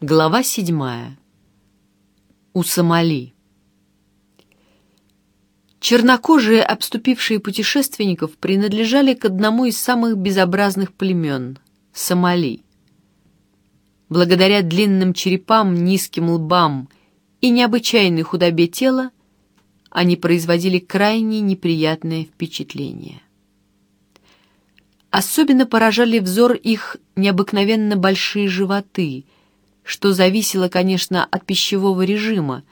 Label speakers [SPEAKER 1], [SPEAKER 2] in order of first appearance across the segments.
[SPEAKER 1] Глава седьмая. У Сомали. Чернокожие, обступившие путешественников, принадлежали к одному из самых безобразных племен — Сомали. Благодаря длинным черепам, низким лбам и необычайной худобе тела они производили крайне неприятное впечатление. Особенно поражали взор их необыкновенно большие животы — что зависело, конечно, от пищевого режима,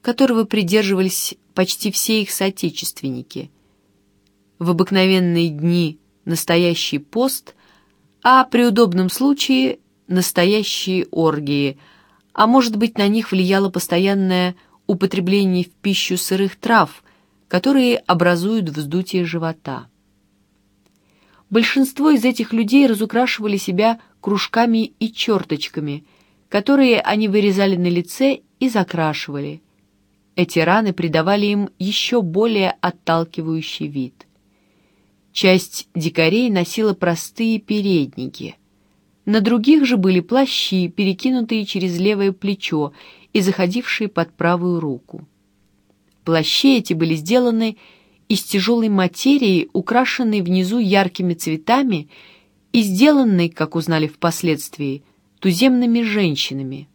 [SPEAKER 1] которого придерживались почти все их соотечественники. В обыкновенные дни настоящий пост, а при удобном случае настоящие оргии, а может быть на них влияло постоянное употребление в пищу сырых трав, которые образуют вздутие живота. Большинство из этих людей разукрашивали себя кружками и черточками – которые они вырезали на лице и закрашивали. Эти раны придавали им еще более отталкивающий вид. Часть дикарей носила простые передники. На других же были плащи, перекинутые через левое плечо и заходившие под правую руку. Плащи эти были сделаны из тяжелой материи, украшенной внизу яркими цветами и сделанной, как узнали впоследствии, туземными женщинами.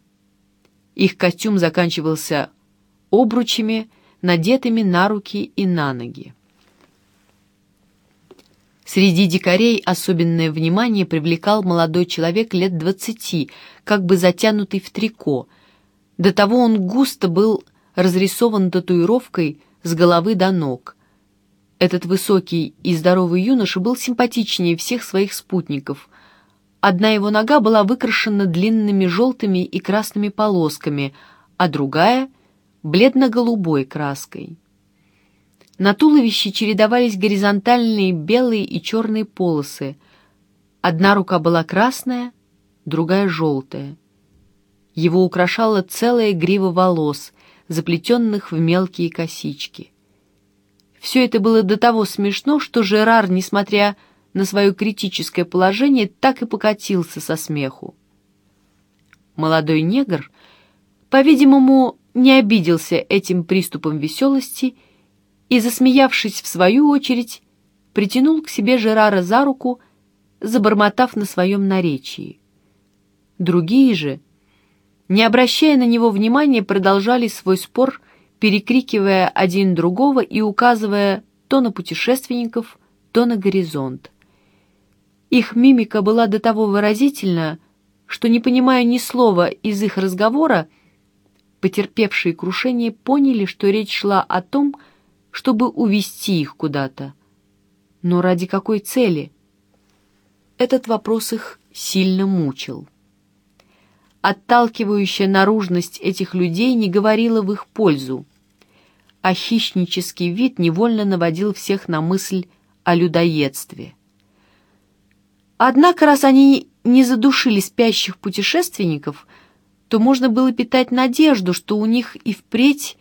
[SPEAKER 1] Их костюм заканчивался обручами, надетыми на руки и на ноги. Среди дикарей особенное внимание привлекал молодой человек лет двадцати, как бы затянутый в трико. До того он густо был разрисован татуировкой с головы до ног. Этот высокий и здоровый юноша был симпатичнее всех своих спутников, Одна его нога была выкрашена длинными желтыми и красными полосками, а другая — бледно-голубой краской. На туловище чередовались горизонтальные белые и черные полосы. Одна рука была красная, другая — желтая. Его украшала целая грива волос, заплетенных в мелкие косички. Все это было до того смешно, что Жерар, несмотря на свое критическое положение, так и покатился со смеху. Молодой негр, по-видимому, не обиделся этим приступом веселости и, засмеявшись в свою очередь, притянул к себе Жерара за руку, забормотав на своем наречии. Другие же, не обращая на него внимания, продолжали свой спор, перекрикивая один другого и указывая то на путешественников, то на горизонт. Их мимика была до того выразительна, что, не понимая ни слова из их разговора, потерпевшие крушение поняли, что речь шла о том, чтобы увести их куда-то. Но ради какой цели? Этот вопрос их сильно мучил. Отталкивающая наружность этих людей не говорила в их пользу, а хищнический вид невольно наводил всех на мысль о людоедстве. Однако, раз они не задушили спящих путешественников, то можно было питать надежду, что у них и впредь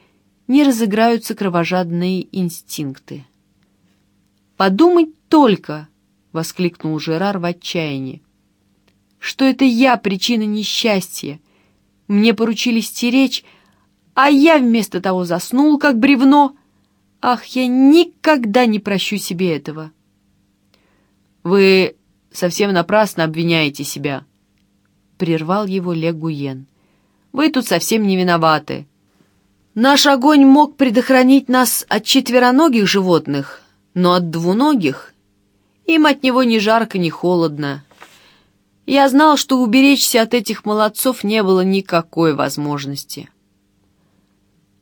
[SPEAKER 1] не разыграются кровожадные инстинкты. «Подумать только!» — воскликнул Жерар в отчаянии. «Что это я причина несчастья? Мне поручили стеречь, а я вместо того заснул, как бревно. Ах, я никогда не прощу себе этого!» «Вы совсем напрасно обвиняете себя», — прервал его Легуен. «Вы тут совсем не виноваты. Наш огонь мог предохранить нас от четвероногих животных, но от двуногих им от него ни жарко, ни холодно. Я знал, что уберечься от этих молодцов не было никакой возможности».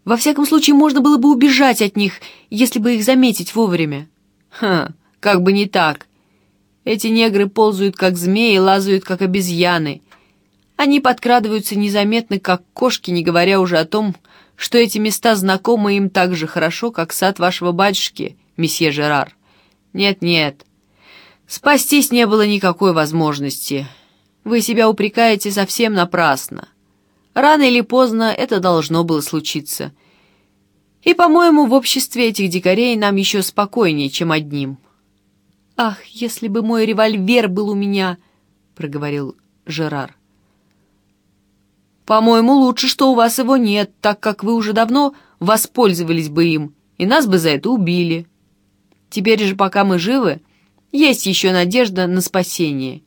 [SPEAKER 1] Во всяком случае, можно было бы убежать от них, если бы их заметить вовремя. Ха, как бы не так. Эти негры ползают, как змеи, лазают, как обезьяны. Они подкрадываются незаметно, как кошки, не говоря уже о том, что эти места знакомы им так же хорошо, как сад вашего батюшки, месье Жерар. Нет-нет, спастись не было никакой возможности. Вы себя упрекаете совсем напрасно. Рано или поздно это должно было случиться. И, по-моему, в обществе этих дикарей нам еще спокойнее, чем одним. «Ах, если бы мой револьвер был у меня!» — проговорил Жерар. По-моему, лучше, что у вас его нет, так как вы уже давно воспользовались бы им, и нас бы за это убили. Теперь же, пока мы живы, есть еще надежда на спасение.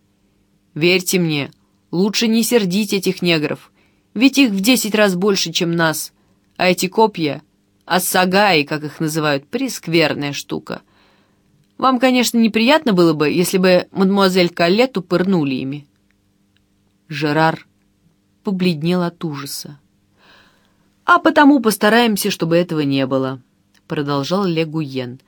[SPEAKER 1] Верьте мне, лучше не сердить этих негров, ведь их в десять раз больше, чем нас, а эти копья, ассагаи, как их называют, прескверная штука. Вам, конечно, неприятно было бы, если бы мадемуазель Каллету пырнули ими. Жерар побледнел от ужаса. «А потому постараемся, чтобы этого не было», — продолжал Легуен.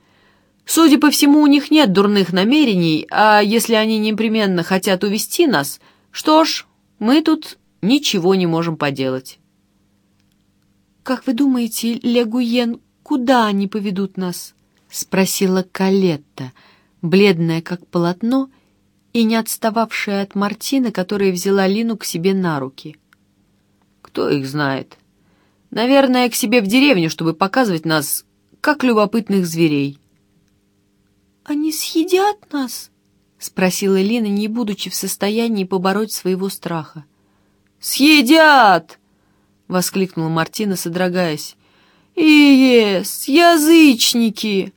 [SPEAKER 1] «Судя по всему, у них нет дурных намерений, а если они непременно хотят увести нас, что ж, мы тут ничего не можем поделать».
[SPEAKER 2] «Как вы думаете, Легуен, куда они поведут нас?» — спросила Калетта, бледная как полотно и не отстававшая от Мартины, которая взяла Лину к себе на руки.
[SPEAKER 1] Кто их знает? Наверное, к себе в деревню, чтобы показывать нас, как любопытных зверей.
[SPEAKER 2] «Они съедят нас?» — спросила Лина, не будучи в состоянии побороть своего страха.
[SPEAKER 1] «Съедят!» — воскликнула Мартина, содрогаясь. «Иес, язычники!»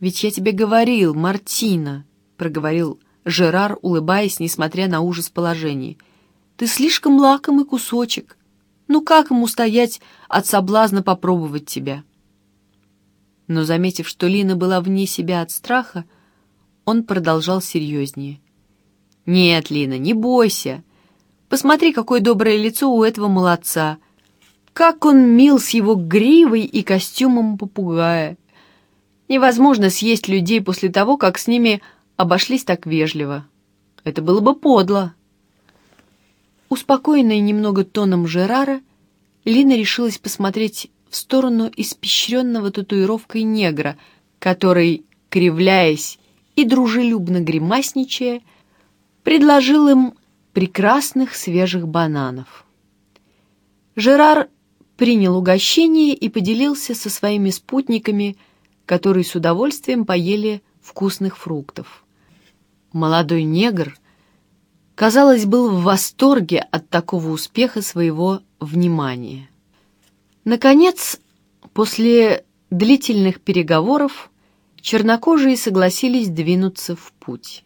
[SPEAKER 2] «Ведь я тебе говорил, Мартина!» — проговорил Жерар, улыбаясь, несмотря на ужас положения. Ты слишком лакомый кусочек. Ну как ему стоять от соблазна попробовать тебя?» Но, заметив, что Лина была вне себя от страха, он продолжал серьезнее. «Нет, Лина, не бойся. Посмотри, какое доброе лицо у этого молодца. Как он мил с его гривой и костюмом попугая. Невозможно съесть людей после того, как с ними обошлись так вежливо. Это было бы подло». Успокоенная немного тоном Жерара, Лина решилась посмотреть в сторону испещренного татуировкой негра, который, кривляясь и дружелюбно гримасничая, предложил им прекрасных свежих бананов. Жерар принял угощение и поделился со своими спутниками, которые с удовольствием поели вкусных фруктов. Молодой негр — казалось, был в восторге от такого успеха своего внимания. Наконец, после длительных переговоров, чернокожие согласились двинуться в путь.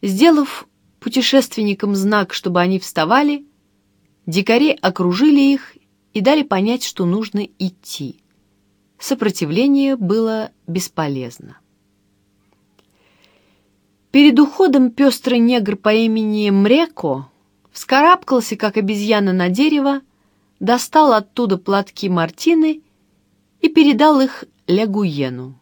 [SPEAKER 2] Сделав путешественникам знак, чтобы они вставали, дикари окружили их и дали понять, что нужно идти. Сопротивление было бесполезно. Перед уходом пестрый негр по имени Мреко вскарабкался, как обезьяна на дерево, достал оттуда платки Мартины и передал их Лягуену.